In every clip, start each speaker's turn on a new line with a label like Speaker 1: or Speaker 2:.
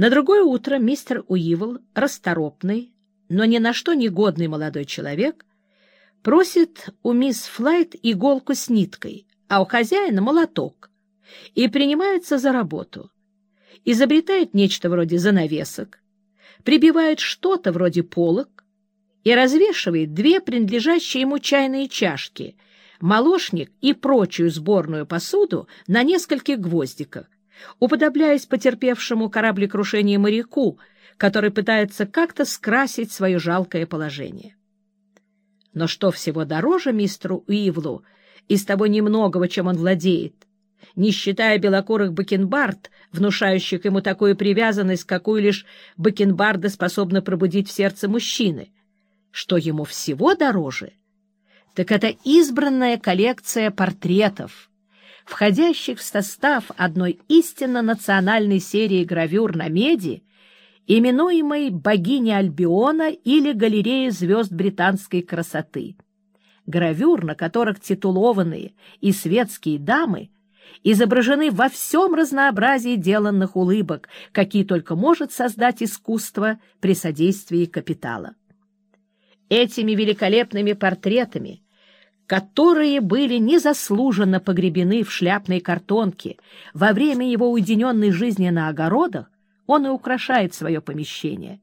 Speaker 1: На другое утро мистер Уивл, расторопный, но ни на что не годный молодой человек, просит у мисс Флайт иголку с ниткой, а у хозяина молоток, и принимается за работу. Изобретает нечто вроде занавесок, прибивает что-то вроде полок и развешивает две принадлежащие ему чайные чашки, молочник и прочую сборную посуду на нескольких гвоздиках, уподобляясь потерпевшему кораблекрушение моряку, который пытается как-то скрасить свое жалкое положение. Но что всего дороже мистеру Уивлу из того немногого, чем он владеет, не считая белокурых бакенбард, внушающих ему такую привязанность, какую лишь бакенбарды способны пробудить в сердце мужчины, что ему всего дороже, так это избранная коллекция портретов — входящих в состав одной истинно национальной серии гравюр на меди, именуемой «Богиня Альбиона» или «Галерея звезд британской красоты». Гравюр, на которых титулованные и светские дамы изображены во всем разнообразии деланных улыбок, какие только может создать искусство при содействии капитала. Этими великолепными портретами – которые были незаслуженно погребены в шляпной картонке во время его уединенной жизни на огородах, он и украшает свое помещение.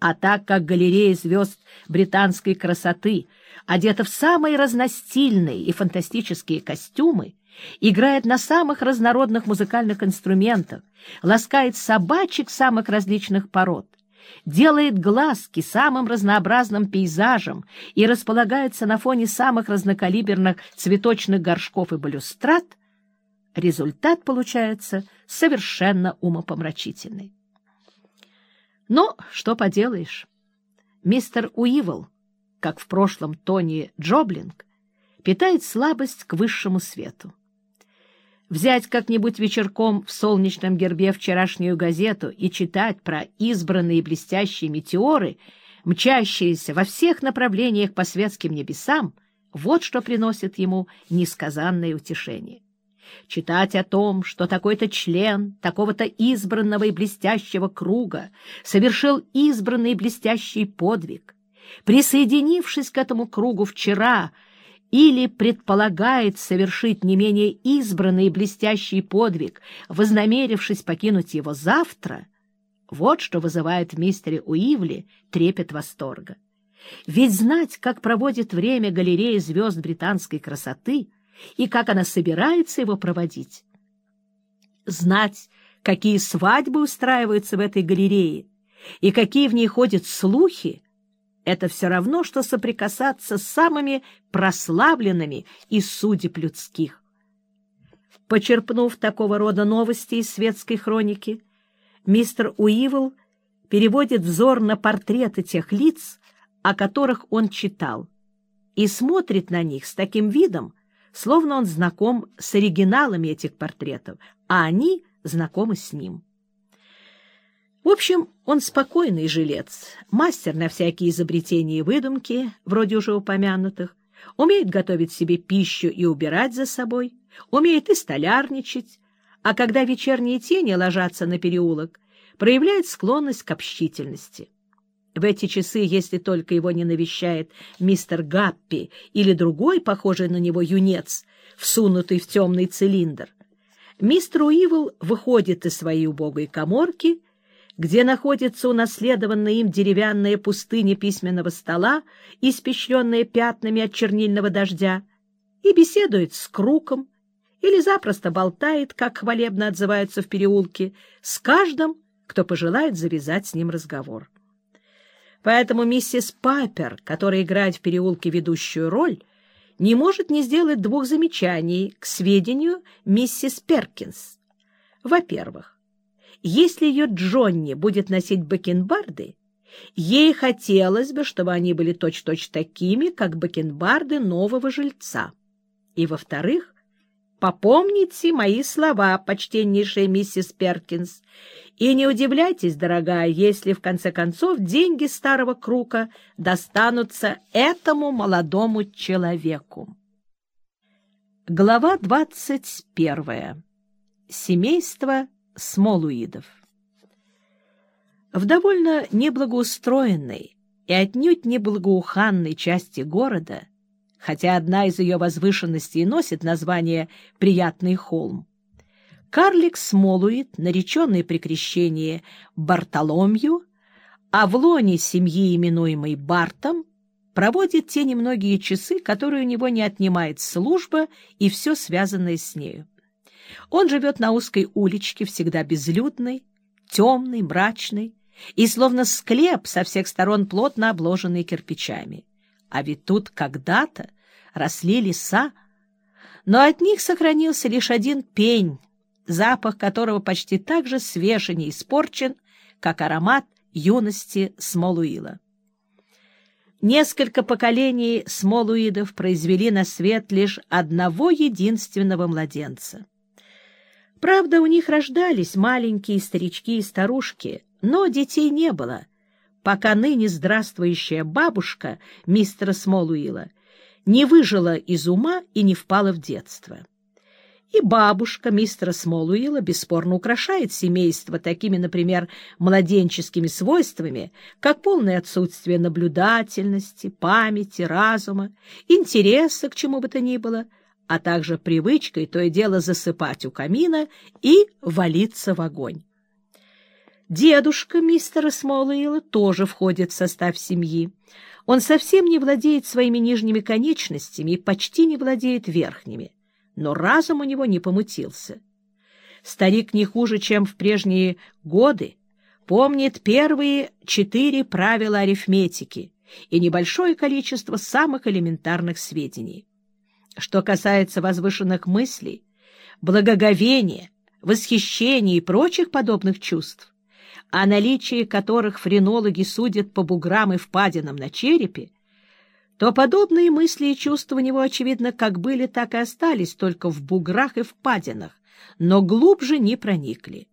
Speaker 1: А так как галерея звезд британской красоты одета в самые разностильные и фантастические костюмы, играет на самых разнородных музыкальных инструментах, ласкает собачек самых различных пород, делает глазки самым разнообразным пейзажем и располагается на фоне самых разнокалиберных цветочных горшков и балюстрат, результат получается совершенно умопомрачительный. Но что поделаешь, мистер Уивл, как в прошлом Тони Джоблинг, питает слабость к высшему свету взять как-нибудь вечерком в солнечном гербе вчерашнюю газету и читать про избранные блестящие метеоры, мчащиеся во всех направлениях по светским небесам, вот что приносит ему несказанное утешение. Читать о том, что такой-то член такого-то избранного и блестящего круга совершил избранный блестящий подвиг, присоединившись к этому кругу вчера — или предполагает совершить не менее избранный и блестящий подвиг, вознамерившись покинуть его завтра, вот что вызывает в мистере Уивли трепет восторга. Ведь знать, как проводит время галерея звезд британской красоты и как она собирается его проводить, знать, какие свадьбы устраиваются в этой галерее и какие в ней ходят слухи, это все равно, что соприкасаться с самыми прославленными из судеб людских. Почерпнув такого рода новости из светской хроники, мистер Уивл переводит взор на портреты тех лиц, о которых он читал, и смотрит на них с таким видом, словно он знаком с оригиналами этих портретов, а они знакомы с ним. В общем, он спокойный жилец, мастер на всякие изобретения и выдумки, вроде уже упомянутых, умеет готовить себе пищу и убирать за собой, умеет и столярничать, а когда вечерние тени ложатся на переулок, проявляет склонность к общительности. В эти часы, если только его не навещает мистер Гаппи или другой, похожий на него юнец, всунутый в темный цилиндр, мистер Уивл выходит из своей убогой коморки где находится унаследованная им деревянная пустыня письменного стола, испещренная пятнами от чернильного дождя, и беседует с Круком, или запросто болтает, как хвалебно отзываются в переулке, с каждым, кто пожелает завязать с ним разговор. Поэтому миссис Папер, которая играет в переулке ведущую роль, не может не сделать двух замечаний к сведению миссис Перкинс. Во-первых, если ее Джонни будет носить бакенбарды, ей хотелось бы, чтобы они были точь-точь такими, как бакенбарды нового жильца. И, во-вторых, попомните мои слова, почтеннейшая миссис Перкинс, и не удивляйтесь, дорогая, если, в конце концов, деньги старого круга достанутся этому молодому человеку. Глава двадцать первая. Семейство Смолуидов. В довольно неблагоустроенной и отнюдь неблагоуханной части города, хотя одна из ее возвышенностей носит название «Приятный холм», карлик Смолуит, нареченный при крещении Бартоломью, а в лоне семьи, именуемой Бартом, проводит те немногие часы, которые у него не отнимает служба и все связанное с нею. Он живет на узкой уличке, всегда безлюдной, темной, мрачной, и словно склеп со всех сторон плотно обложенный кирпичами. А ведь тут когда-то росли леса, но от них сохранился лишь один пень, запах которого почти так же свеж и не испорчен, как аромат юности Смолуила. Несколько поколений смолуидов произвели на свет лишь одного единственного младенца. Правда, у них рождались маленькие старички и старушки, но детей не было, пока ныне здравствующая бабушка мистера Смолуила не выжила из ума и не впала в детство. И бабушка мистера Смолуила бесспорно украшает семейство такими, например, младенческими свойствами, как полное отсутствие наблюдательности, памяти, разума, интереса к чему бы то ни было, а также привычкой то и дело засыпать у камина и валиться в огонь. Дедушка мистера Смолуила тоже входит в состав семьи. Он совсем не владеет своими нижними конечностями и почти не владеет верхними но разум у него не помутился. Старик не хуже, чем в прежние годы, помнит первые четыре правила арифметики и небольшое количество самых элементарных сведений. Что касается возвышенных мыслей, благоговения, восхищения и прочих подобных чувств, о наличии которых френологи судят по буграм и впадинам на черепе, то подобные мысли и чувства у него, очевидно, как были, так и остались, только в буграх и впадинах, но глубже не проникли.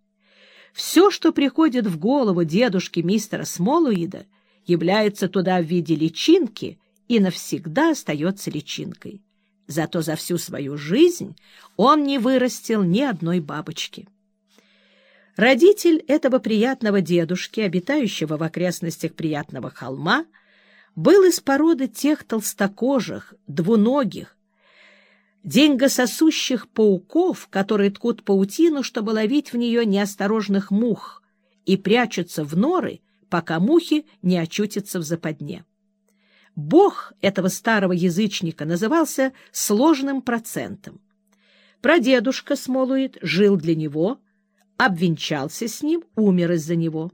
Speaker 1: Все, что приходит в голову дедушки мистера Смолуида, является туда в виде личинки и навсегда остается личинкой. Зато за всю свою жизнь он не вырастил ни одной бабочки. Родитель этого приятного дедушки, обитающего в окрестностях приятного холма, — был из породы тех толстокожих, двуногих, деньгососущих пауков, которые ткут паутину, чтобы ловить в нее неосторожных мух, и прячутся в норы, пока мухи не очутятся в западне. Бог этого старого язычника назывался сложным процентом. Прадедушка Смолуид жил для него, обвенчался с ним, умер из-за него.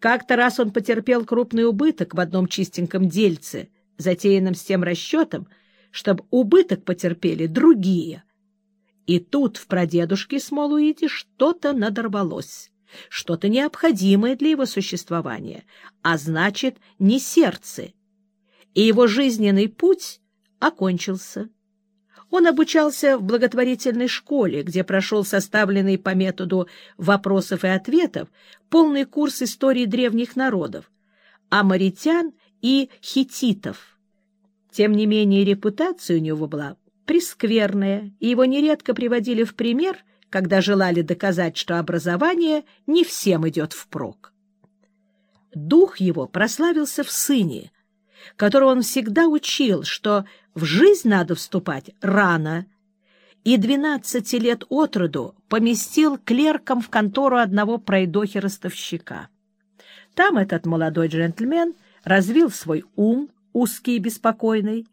Speaker 1: Как-то раз он потерпел крупный убыток в одном чистеньком дельце, затеянном с тем расчетом, чтобы убыток потерпели другие. И тут в прадедушке Смолуите что-то надорвалось, что-то необходимое для его существования, а значит, не сердце. И его жизненный путь окончился. Он обучался в благотворительной школе, где прошел составленный по методу вопросов и ответов полный курс истории древних народов, амаритян и хититов. Тем не менее, репутация у него была прескверная, и его нередко приводили в пример, когда желали доказать, что образование не всем идет впрок. Дух его прославился в сыне, которого он всегда учил, что в жизнь надо вступать рано, и двенадцати лет от роду поместил клерком в контору одного пройдохи-ростовщика. Там этот молодой джентльмен развил свой ум, узкий и беспокойный,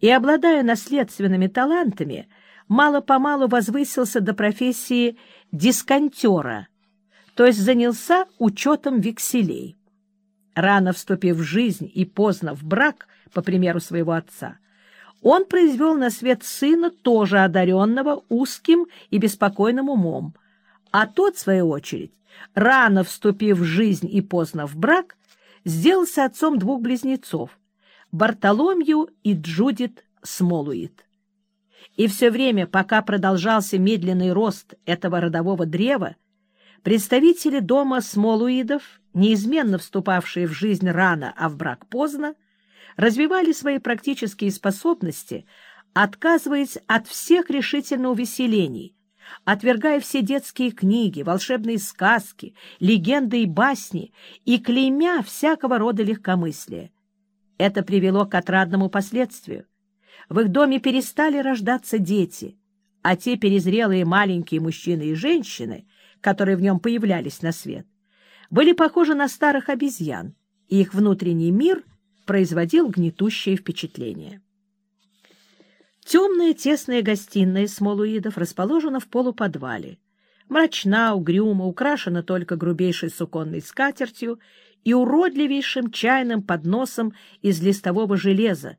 Speaker 1: и, обладая наследственными талантами, мало-помалу возвысился до профессии дисконтера, то есть занялся учетом векселей. Рано вступив в жизнь и поздно в брак, по примеру своего отца, он произвел на свет сына, тоже одаренного узким и беспокойным умом, а тот, в свою очередь, рано вступив в жизнь и поздно в брак, сделался отцом двух близнецов — Бартоломью и Джудит Смолуит. И все время, пока продолжался медленный рост этого родового древа, представители дома Смолуидов, неизменно вступавшие в жизнь рано, а в брак поздно, развивали свои практические способности, отказываясь от всех решительно увеселений, отвергая все детские книги, волшебные сказки, легенды и басни и клеймя всякого рода легкомыслия. Это привело к отрадному последствию. В их доме перестали рождаться дети, а те перезрелые маленькие мужчины и женщины, которые в нем появлялись на свет, были похожи на старых обезьян, и их внутренний мир производил гнетущее впечатление. Темная тесная гостиная Смолуидов расположена в полуподвале. Мрачна, угрюма, украшена только грубейшей суконной скатертью и уродливейшим чайным подносом из листового железа,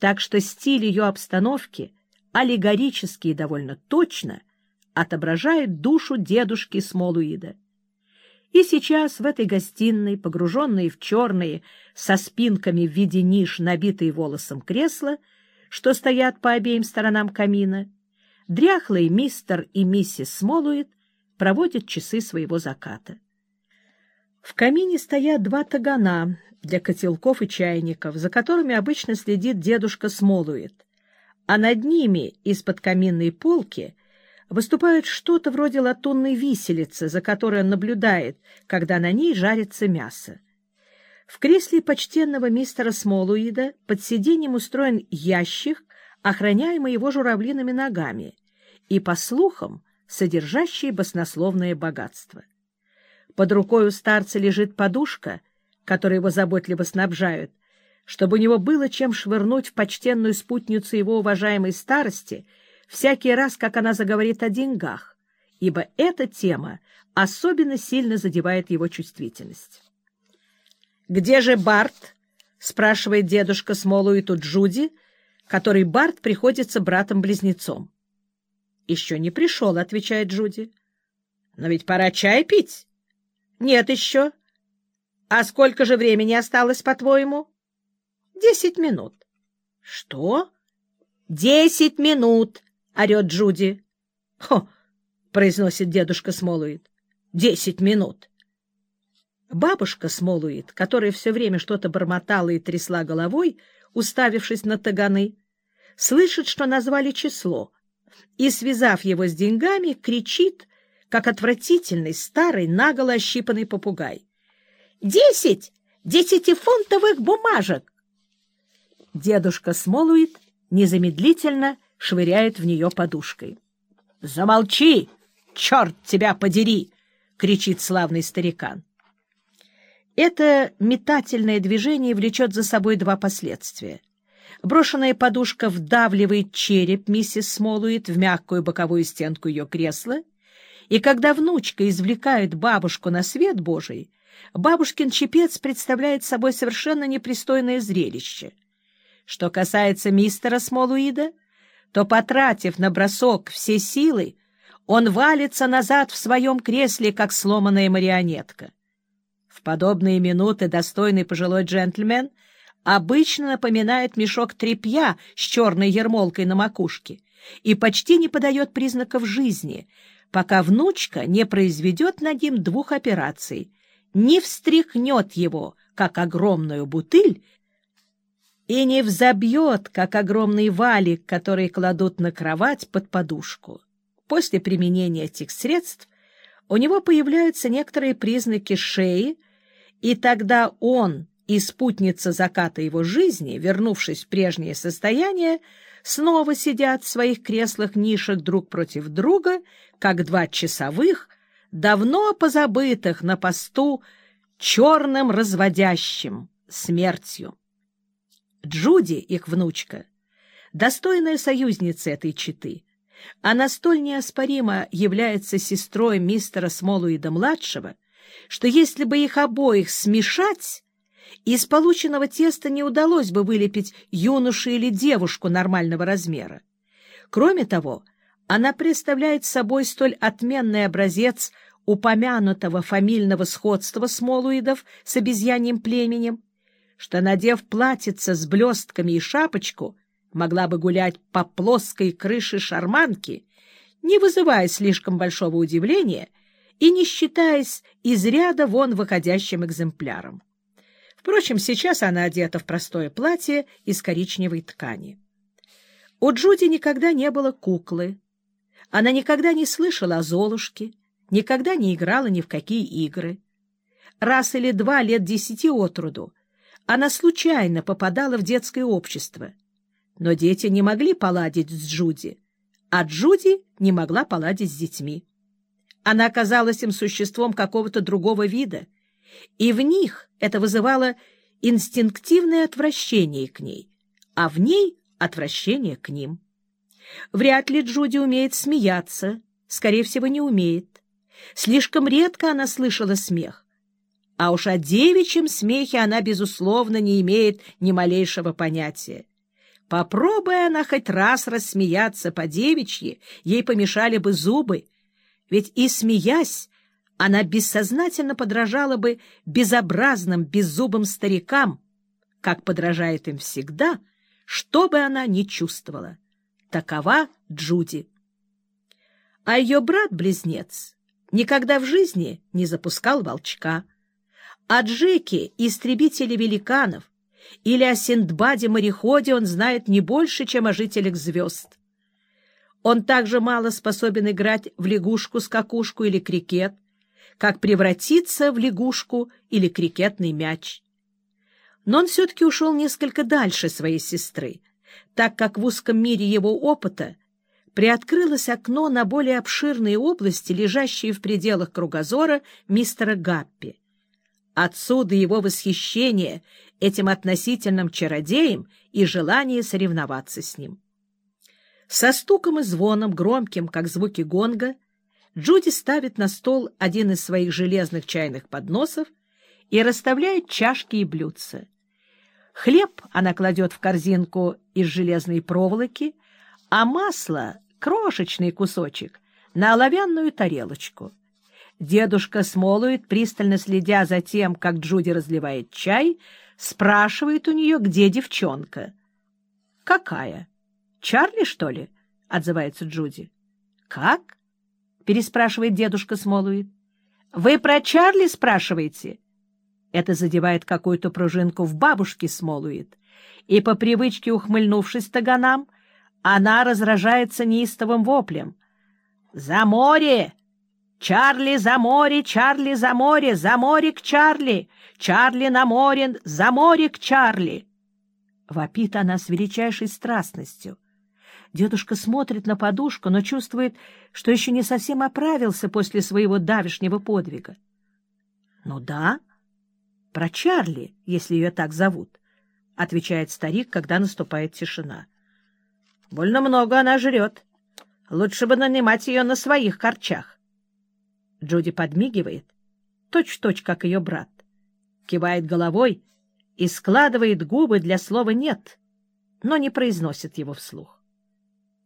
Speaker 1: так что стиль ее обстановки, аллегорически и довольно точно, отображает душу дедушки Смолуида. И сейчас в этой гостиной, погруженные в черные, со спинками в виде ниш, набитые волосом кресла, что стоят по обеим сторонам камина, дряхлый мистер и миссис Смолуид проводят часы своего заката. В камине стоят два тагана для котелков и чайников, за которыми обычно следит дедушка Смолуид, а над ними из-под каминной полки выступает что-то вроде латунной виселицы, за которой он наблюдает, когда на ней жарится мясо. В кресле почтенного мистера Смолуида под сиденьем устроен ящик, охраняемый его журавлиными ногами, и, по слухам, содержащий баснословное богатство. Под рукой у старца лежит подушка, которой его заботливо снабжают, чтобы у него было чем швырнуть в почтенную спутницу его уважаемой старости всякий раз, как она заговорит о деньгах, ибо эта тема особенно сильно задевает его чувствительность. «Где же Барт?» — спрашивает дедушка Смолуиту Джуди, который Барт приходится братом-близнецом. «Еще не пришел», — отвечает Джуди. «Но ведь пора чай пить». «Нет еще». «А сколько же времени осталось, по-твоему?» «Десять минут». «Что?» «Десять минут!» — орет Джуди. «Хо!» — произносит дедушка Смолуит. «Десять минут!» Бабушка Смолуит, которая все время что-то бормотала и трясла головой, уставившись на таганы, слышит, что назвали число, и, связав его с деньгами, кричит, как отвратительный, старый, наголо ощипанный попугай. «Десять! Десятифунтовых бумажек!» Дедушка Смолуит незамедлительно швыряет в нее подушкой. «Замолчи! Черт тебя подери!» — кричит славный старикан. Это метательное движение влечет за собой два последствия. Брошенная подушка вдавливает череп миссис Смолуит в мягкую боковую стенку ее кресла, и когда внучка извлекает бабушку на свет Божий, бабушкин чепец представляет собой совершенно непристойное зрелище. Что касается мистера Смолуида, то, потратив на бросок все силы, он валится назад в своем кресле, как сломанная марионетка. В подобные минуты достойный пожилой джентльмен обычно напоминает мешок тряпья с черной ермолкой на макушке и почти не подает признаков жизни, пока внучка не произведет над ним двух операций, не встряхнет его, как огромную бутыль, и не взобьет, как огромный валик, который кладут на кровать под подушку. После применения этих средств у него появляются некоторые признаки шеи, и тогда он и спутница заката его жизни, вернувшись в прежнее состояние, снова сидят в своих креслах-нишах друг против друга, как два часовых, давно позабытых на посту черным разводящим смертью. Джуди, их внучка, достойная союзница этой четы, она столь неоспоримо является сестрой мистера Смолуида-младшего, что если бы их обоих смешать, из полученного теста не удалось бы вылепить юношу или девушку нормального размера. Кроме того, она представляет собой столь отменный образец упомянутого фамильного сходства смолуидов с обезьяньим племенем, что, надев платьице с блестками и шапочку, могла бы гулять по плоской крыше шарманки, не вызывая слишком большого удивления и не считаясь из ряда вон выходящим экземпляром. Впрочем, сейчас она одета в простое платье из коричневой ткани. У Джуди никогда не было куклы. Она никогда не слышала о Золушке, никогда не играла ни в какие игры. Раз или два лет десяти от роду она случайно попадала в детское общество. Но дети не могли поладить с Джуди, а Джуди не могла поладить с детьми. Она оказалась им существом какого-то другого вида, и в них это вызывало инстинктивное отвращение к ней, а в ней — отвращение к ним. Вряд ли Джуди умеет смеяться, скорее всего, не умеет. Слишком редко она слышала смех. А уж о девичьем смехе она, безусловно, не имеет ни малейшего понятия. Попробуя она хоть раз рассмеяться по-девичьи, ей помешали бы зубы, ведь и смеясь, она бессознательно подражала бы безобразным, беззубым старикам, как подражает им всегда, что бы она ни чувствовала. Такова Джуди. А ее брат-близнец никогда в жизни не запускал волчка. О Джеке, истребителе великанов, или о Синдбаде-мореходе он знает не больше, чем о жителях звезд. Он также мало способен играть в лягушку-скакушку или крикет, как превратиться в лягушку или крикетный мяч. Но он все-таки ушел несколько дальше своей сестры, так как в узком мире его опыта приоткрылось окно на более обширные области, лежащие в пределах кругозора мистера Гаппи. Отсюда его восхищение этим относительным чародеем и желание соревноваться с ним. Со стуком и звоном, громким, как звуки гонга, Джуди ставит на стол один из своих железных чайных подносов и расставляет чашки и блюдца. Хлеб она кладет в корзинку из железной проволоки, а масло, крошечный кусочек, на оловянную тарелочку. Дедушка Смолует, пристально следя за тем, как Джуди разливает чай, спрашивает у нее, где девчонка. — Какая? Чарли, что ли? — отзывается Джуди. — Как? — переспрашивает дедушка Смолуит. — Вы про Чарли спрашиваете? Это задевает какую-то пружинку в бабушке Смолуит, и по привычке ухмыльнувшись таганам, она разражается неистовым воплем. «За море! Чарли за море! Чарли за море! За море к Чарли! Чарли на море! За море к Чарли!» Вопит она с величайшей страстностью. Дедушка смотрит на подушку, но чувствует, что еще не совсем оправился после своего давешнего подвига. — Ну да, про Чарли, если ее так зовут, — отвечает старик, когда наступает тишина. — Больно много она жрет. Лучше бы нанимать ее на своих корчах. Джуди подмигивает, точь-в-точь, -точь, как ее брат, кивает головой и складывает губы для слова «нет», но не произносит его вслух.